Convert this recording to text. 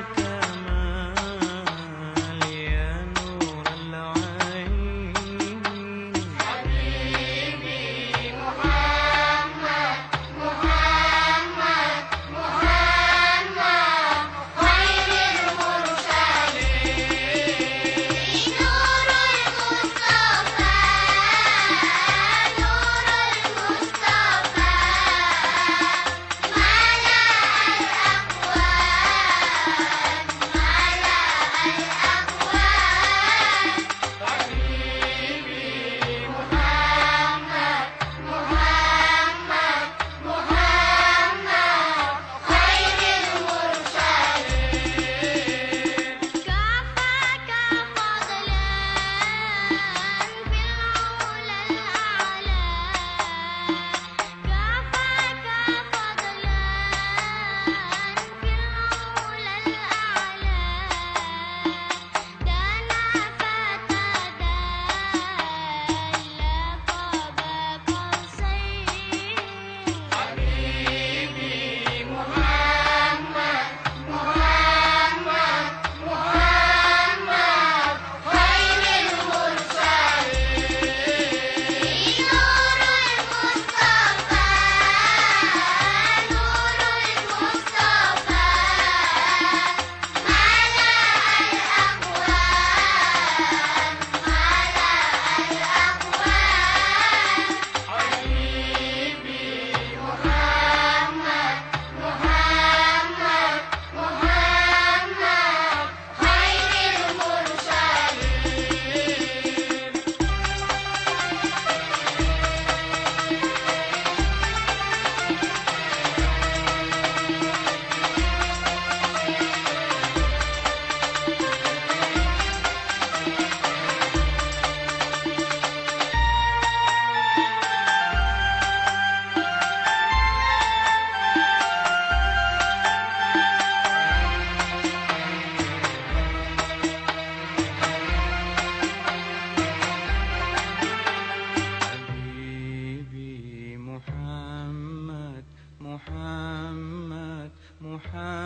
شمس محمد